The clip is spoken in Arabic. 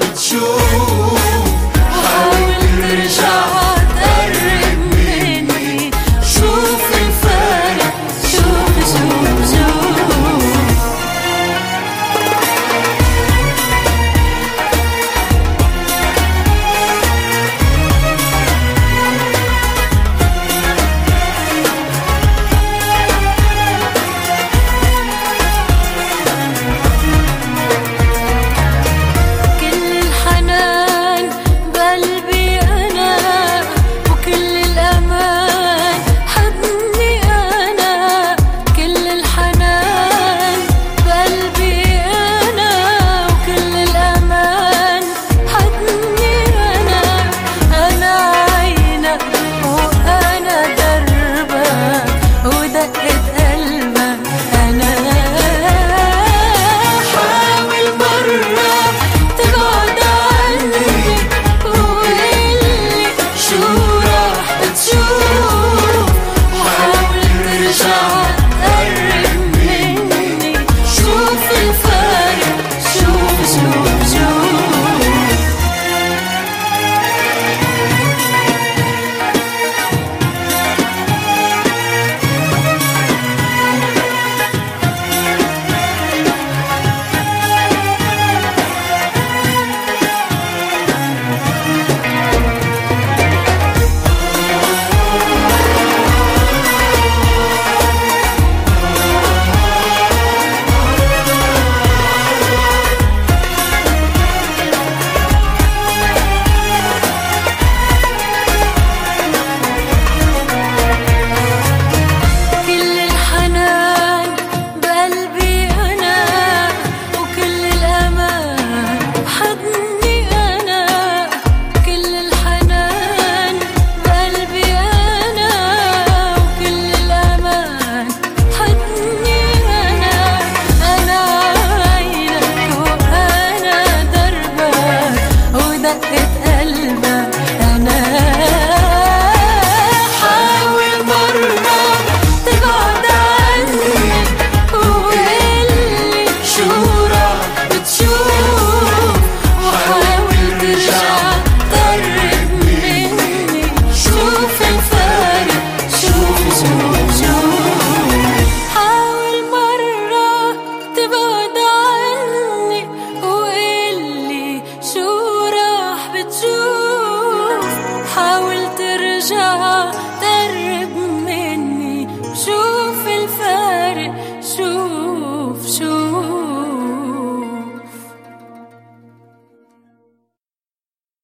بتشورة